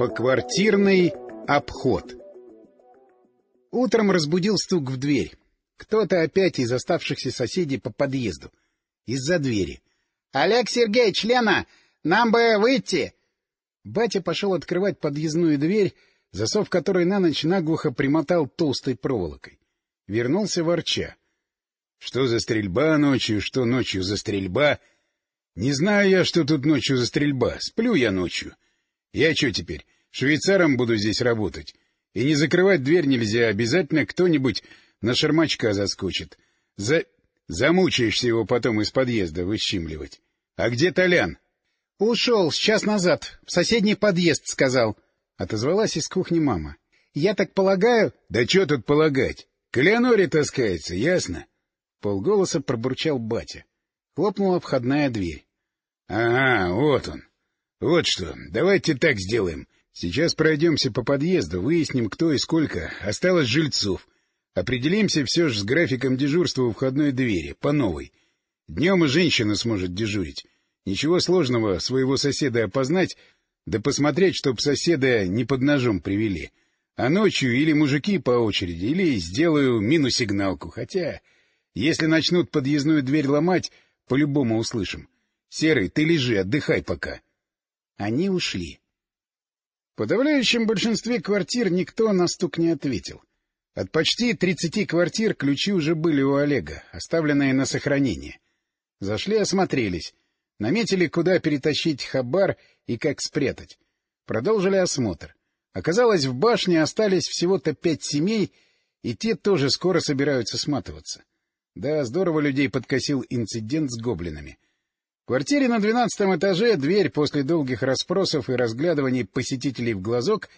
Поквартирный обход Утром разбудил стук в дверь. Кто-то опять из оставшихся соседей по подъезду. Из-за двери. — Олег Сергеевич, Лена, нам бы выйти! Батя пошел открывать подъездную дверь, засов которой на ночь наглухо примотал толстой проволокой. Вернулся ворча. — Что за стрельба ночью, что ночью за стрельба? Не знаю я, что тут ночью за стрельба. Сплю я ночью. Я что теперь, швейцаром буду здесь работать? И не закрывать дверь нельзя, обязательно кто-нибудь на шармачка заскочит. За... Замучаешься его потом из подъезда выщимливать. А где Толян? — Ушел, сейчас назад. В соседний подъезд, — сказал. Отозвалась из кухни мама. — Я так полагаю... — Да что тут полагать? К Леоноре таскается, ясно? Полголоса пробурчал батя. Хлопнула входная дверь. — Ага, вот он. Вот что, давайте так сделаем. Сейчас пройдемся по подъезду, выясним, кто и сколько осталось жильцов. Определимся все же с графиком дежурства у входной двери, по новой. Днем и женщина сможет дежурить. Ничего сложного своего соседа опознать, да посмотреть, чтоб соседа не под ножом привели. А ночью или мужики по очереди, или сделаю мину-сигналку. Хотя, если начнут подъездную дверь ломать, по-любому услышим. Серый, ты лежи, отдыхай пока. Они ушли. В подавляющем большинстве квартир никто на стук не ответил. От почти тридцати квартир ключи уже были у Олега, оставленные на сохранение. Зашли, осмотрелись. Наметили, куда перетащить хабар и как спрятать. Продолжили осмотр. Оказалось, в башне остались всего-то пять семей, и те тоже скоро собираются сматываться. Да, здорово людей подкосил инцидент с гоблинами квартире на двенадцатом этаже дверь после долгих расспросов и разглядываний посетителей в глазок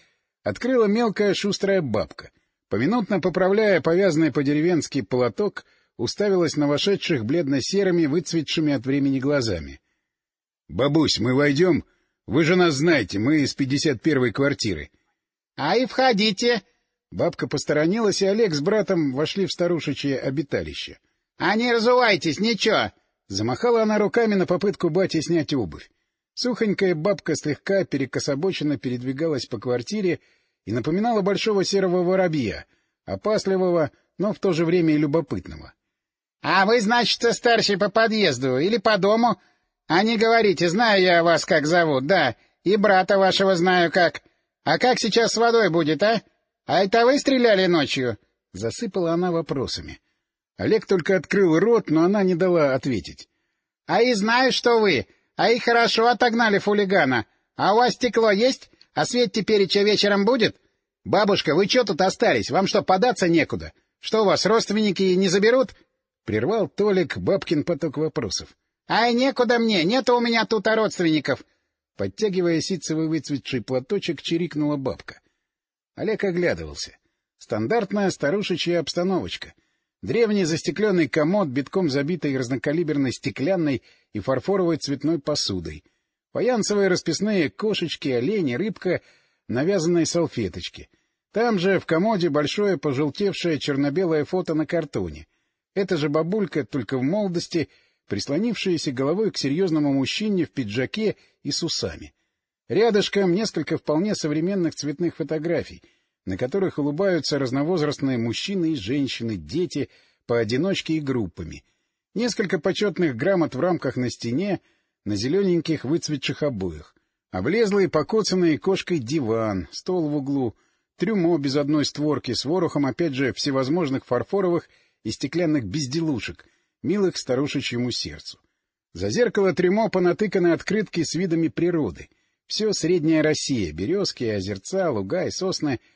открыла мелкая шустрая бабка. Поминутно поправляя повязанный по-деревенски полоток, уставилась на вошедших бледно-серыми, выцветшими от времени глазами. — Бабусь, мы войдем? Вы же нас знаете, мы из пятьдесят первой квартиры. — А и входите! Бабка посторонилась, и Олег с братом вошли в старушечье обиталище. — А не разувайтесь, ничего! Замахала она руками на попытку бати снять обувь. Сухонькая бабка слегка перекособоченно передвигалась по квартире и напоминала большого серого воробья, опасливого, но в то же время и любопытного. — А вы, значит, старший по подъезду или по дому? А не говорите, знаю я вас, как зовут, да, и брата вашего знаю как. А как сейчас с водой будет, а? А это вы стреляли ночью? — засыпала она вопросами. Олег только открыл рот, но она не дала ответить. — А и знаю, что вы. А и хорошо отогнали фулигана. А у вас стекло есть? А свет теперь че вечером будет? Бабушка, вы что тут остались? Вам что, податься некуда? Что у вас, родственники не заберут? Прервал Толик бабкин поток вопросов. — Ай, некуда мне, нет у меня тут родственников. Подтягивая ситцевый выцветший платочек, чирикнула бабка. Олег оглядывался. Стандартная старушечья обстановочка. Древний застекленный комод, битком забитый разнокалиберной стеклянной и фарфоровой цветной посудой. Фаянсовые расписные кошечки, олени, рыбка, навязанные салфеточки. Там же в комоде большое пожелтевшее черно-белое фото на картоне. Это же бабулька, только в молодости, прислонившаяся головой к серьезному мужчине в пиджаке и с усами. Рядышком несколько вполне современных цветных фотографий — на которых улыбаются разновозрастные мужчины и женщины, дети, поодиночке и группами. Несколько почетных грамот в рамках на стене, на зелененьких выцветших обоях. Облезлый, покоцанный кошкой диван, стол в углу, трюмо без одной створки с ворохом, опять же, всевозможных фарфоровых и стеклянных безделушек, милых старушечьему сердцу. За зеркало трюмо понатыканы открытки с видами природы. Все средняя Россия — березки, озерца, луга и сосны —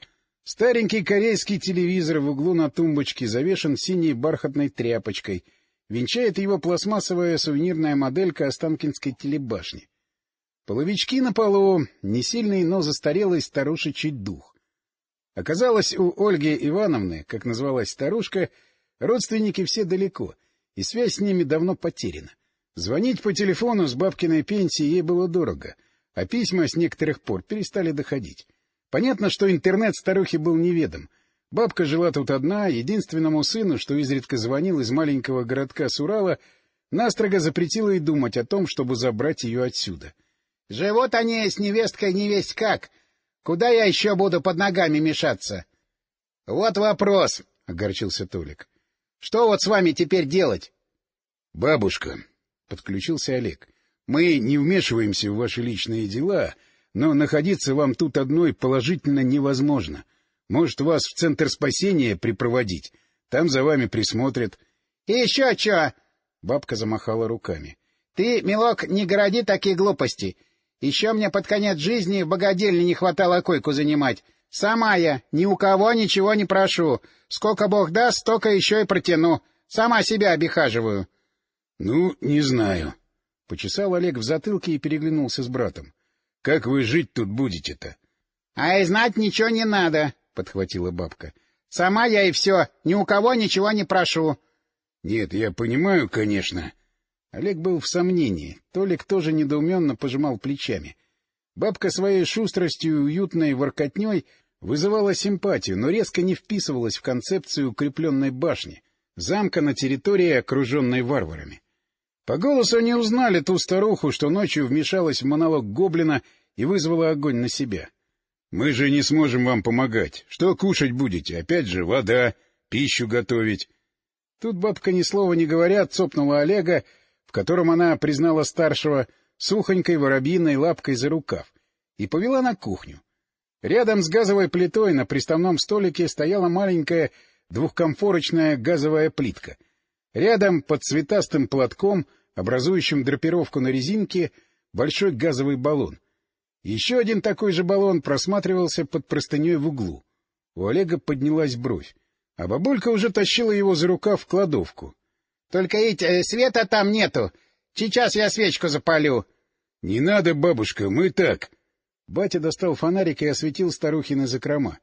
Старенький корейский телевизор в углу на тумбочке завешен синей бархатной тряпочкой. Венчает его пластмассовая сувенирная моделька Останкинской телебашни. Половички на полу, не сильный, но застарелый старушечий дух. Оказалось, у Ольги Ивановны, как называлась старушка, родственники все далеко, и связь с ними давно потеряна. Звонить по телефону с бабкиной пенсии ей было дорого, а письма с некоторых пор перестали доходить. Понятно, что интернет старухи был неведом. Бабка жила тут одна, единственному сыну, что изредка звонил из маленького городка с Урала, настрого запретила и думать о том, чтобы забрать ее отсюда. — Живут они с невесткой невесть как. Куда я еще буду под ногами мешаться? — Вот вопрос, — огорчился Толик. — Что вот с вами теперь делать? — Бабушка, — подключился Олег, — мы не вмешиваемся в ваши личные дела, но находиться вам тут одной положительно невозможно. Может, вас в Центр спасения припроводить? Там за вами присмотрят. — И еще что? — бабка замахала руками. — Ты, милок, не городи такие глупости. Еще мне под конец жизни в богадельне не хватало койку занимать. Сама я, ни у кого ничего не прошу. Сколько бог даст, столько еще и протяну. Сама себя обихаживаю. — Ну, не знаю. Почесал Олег в затылке и переглянулся с братом. — Как вы жить тут будете-то? — А и знать ничего не надо, — подхватила бабка. — Сама я и все, ни у кого ничего не прошу. — Нет, я понимаю, конечно. Олег был в сомнении. Толик тоже недоуменно пожимал плечами. Бабка своей шустростью и уютной воркотней вызывала симпатию, но резко не вписывалась в концепцию укрепленной башни, замка на территории, окруженной варварами. По голосу не узнали ту старуху, что ночью вмешалась в монолог гоблина и вызвала огонь на себя. — Мы же не сможем вам помогать. Что кушать будете? Опять же, вода, пищу готовить. Тут бабка ни слова не говоря цопнула Олега, в котором она признала старшего сухонькой воробьиной лапкой за рукав, и повела на кухню. Рядом с газовой плитой на приставном столике стояла маленькая двухкомфорочная газовая плитка. Рядом, под цветастым платком, образующим драпировку на резинке, большой газовый баллон. Еще один такой же баллон просматривался под простыней в углу. У Олега поднялась бровь, а бабулька уже тащила его за рукав в кладовку. — Только ведь э, света там нету. Сейчас я свечку запалю. — Не надо, бабушка, мы так. Батя достал фонарик и осветил старухины закрома.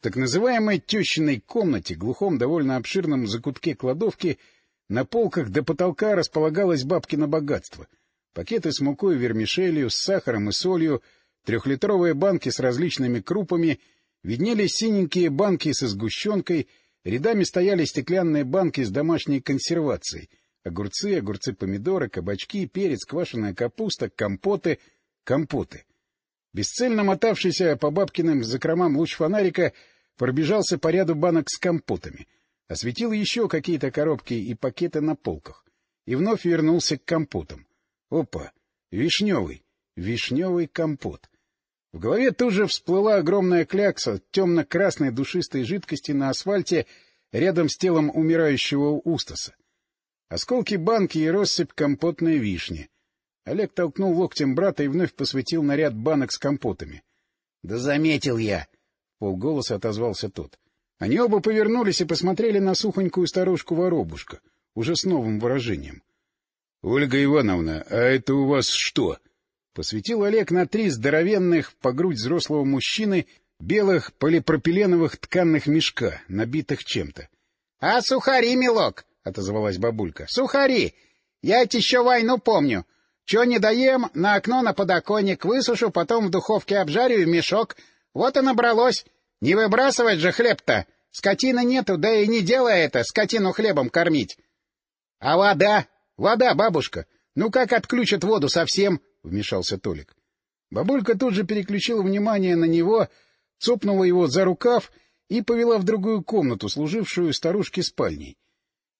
В так называемой тещиной комнате, глухом, довольно обширном закутке кладовки, на полках до потолка располагалось бабкино богатство. Пакеты с мукой, вермишелью, с сахаром и солью, трехлитровые банки с различными крупами, виднелись синенькие банки со сгущенкой, рядами стояли стеклянные банки с домашней консервацией — огурцы, огурцы-помидоры, кабачки, перец, квашеная капуста, компоты, компоты — Бесцельно мотавшийся по бабкиным закромам луч фонарика пробежался по ряду банок с компотами, осветил еще какие-то коробки и пакеты на полках, и вновь вернулся к компотам. Опа! Вишневый! Вишневый компот! В голове тут же всплыла огромная клякса темно-красной душистой жидкости на асфальте рядом с телом умирающего Устаса. Осколки банки и россыпь компотной вишни — Олег толкнул локтем брата и вновь посветил наряд банок с компотами. — Да заметил я! — полголоса отозвался тот. Они оба повернулись и посмотрели на сухонькую старушку-воробушка, уже с новым выражением. — Ольга Ивановна, а это у вас что? — посветил Олег на три здоровенных по грудь взрослого мужчины белых полипропиленовых тканных мешка, набитых чем-то. — А сухари, милок! — отозвалась бабулька. — Сухари! Я ведь еще войну помню. Че не доем, на окно, на подоконник, высушу, потом в духовке обжарю в мешок. Вот и набралось. Не выбрасывать же хлеб-то. Скотины нету, да и не делай это, скотину хлебом кормить. — А вода? Вода, бабушка. Ну как отключат воду совсем? — вмешался Толик. Бабулька тут же переключила внимание на него, цопнула его за рукав и повела в другую комнату, служившую старушке спальней.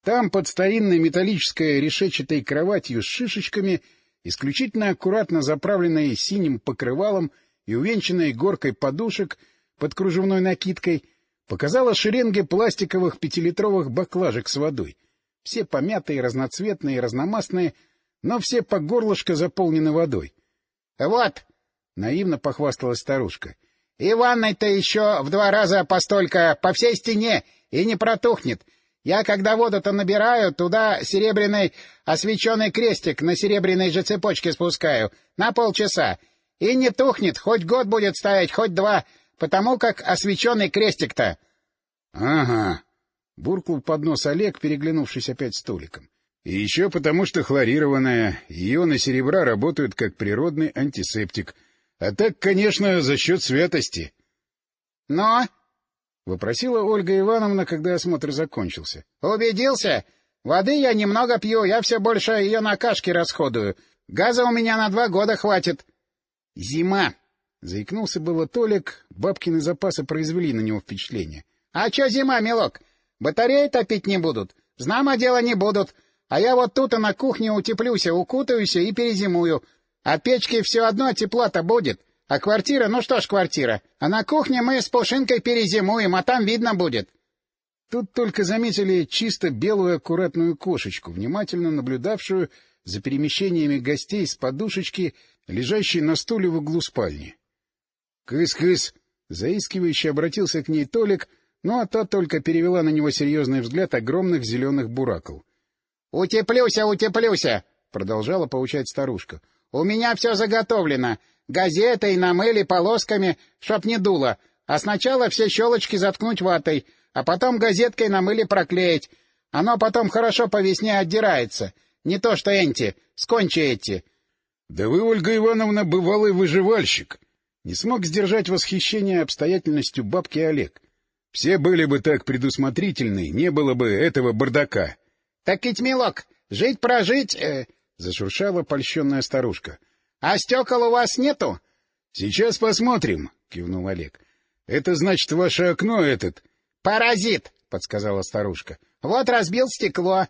Там, под старинной металлической решетчатой кроватью с шишечками, — исключительно аккуратно заправленной синим покрывалом и увенчанной горкой подушек под кружевной накидкой, показала шеренги пластиковых пятилитровых баклажек с водой. Все помятые, разноцветные, разномастные, но все по горлышко заполнены водой. — Вот! — наивно похвасталась старушка. — И ванной-то еще в два раза постолько по всей стене и не протухнет. — я, когда воду-то набираю, туда серебряный освещенный крестик на серебряной же цепочке спускаю. На полчаса. И не тухнет, хоть год будет стоять, хоть два, потому как освещенный крестик-то. — Ага. — буркнул под нос Олег, переглянувшись опять столиком. — И еще потому, что хлорированная, ионы серебра работают как природный антисептик. А так, конечно, за счет святости. — Но — вопросила Ольга Ивановна, когда осмотр закончился. — Убедился? Воды я немного пью, я все больше ее на кашки расходую. Газа у меня на два года хватит. — Зима, Заикнулся было Толик, бабкины запасы произвели на него впечатление. — А чё зима, милок? Батареи топить не будут? Знамо дело не будут. А я вот тут и на кухне утеплюся, укутаюсь и перезимую. А печки все одно тепла-то будет. А квартира, ну что ж квартира. А на кухне мы с Пушинкой перезимуем, а там видно будет. Тут только заметили чисто белую аккуратную кошечку, внимательно наблюдавшую за перемещениями гостей с подушечки, лежащей на стуле в углу спальни. «Кыс-кыс!» — заискивающе обратился к ней Толик, ну а та только перевела на него серьезный взгляд огромных зеленых бураков. — Утеплюся, утеплюся! — продолжала поучать старушка. — У меня все заготовлено. Газетой, намыли, полосками, чтоб не дуло. А сначала все щелочки заткнуть ватой, а потом газеткой намыли проклеить. Оно потом хорошо по весне отдирается. Не то что энти, скончи эти. — Да вы, Ольга Ивановна, бывалый выживальщик! Не смог сдержать восхищение обстоятельностью бабки Олег. Все были бы так предусмотрительны, не было бы этого бардака. — Так ведь, милок, жить-прожить... Э... — зашуршала польщенная старушка. — А стекол у вас нету? — Сейчас посмотрим, — кивнул Олег. — Это значит, ваше окно этот... — Паразит, — подсказала старушка. — Вот разбил стекло.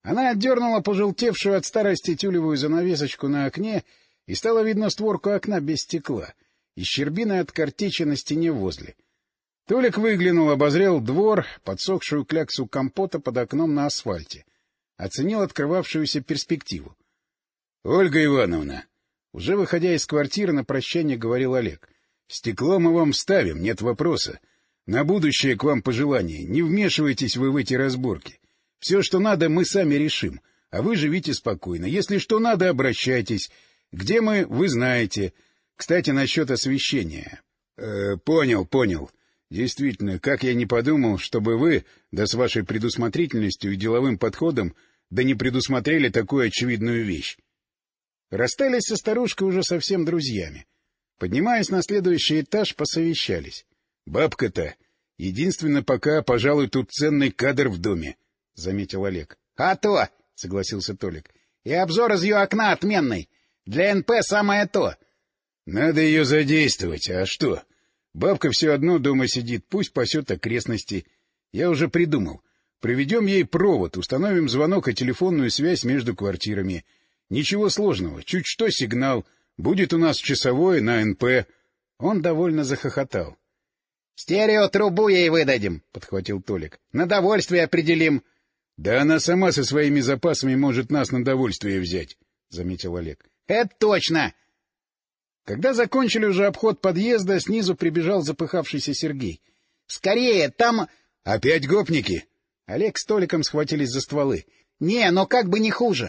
Она отдернула пожелтевшую от старости тюлевую занавесочку на окне, и стало видно створку окна без стекла и щербины от картечи на стене возле. Толик выглянул, обозрел двор, подсохшую кляксу компота под окном на асфальте. Оценил открывавшуюся перспективу. — Ольга Ивановна, уже выходя из квартиры, на прощание говорил Олег. — Стекло мы вам ставим, нет вопроса. На будущее к вам пожелание. Не вмешивайтесь вы в эти разборки. Все, что надо, мы сами решим. А вы живите спокойно. Если что надо, обращайтесь. Где мы, вы знаете. Кстати, насчет освещения. Э, понял, понял. Действительно, как я не подумал, чтобы вы, да с вашей предусмотрительностью и деловым подходом, да не предусмотрели такую очевидную вещь. Расстались со старушкой уже совсем друзьями. Поднимаясь на следующий этаж, посовещались. Бабка-то единственно пока, пожалуй, тут ценный кадр в доме, — заметил Олег. — А то! — согласился Толик. — И обзор из ее окна отменный. Для НП самое то. — Надо ее задействовать, а что? Бабка все одно дома сидит, пусть пасет окрестности. Я уже придумал. Приведем ей провод, установим звонок и телефонную связь между квартирами. Ничего сложного, чуть что сигнал. Будет у нас часовое на НП. Он довольно захохотал. — Стереотрубу ей выдадим, — подхватил Толик. — На довольствие определим. — Да она сама со своими запасами может нас на довольствие взять, — заметил Олег. — Это точно! Когда закончили уже обход подъезда, снизу прибежал запыхавшийся Сергей. — Скорее, там... — Опять гопники? Олег с Толиком схватились за стволы. — Не, но как бы не хуже.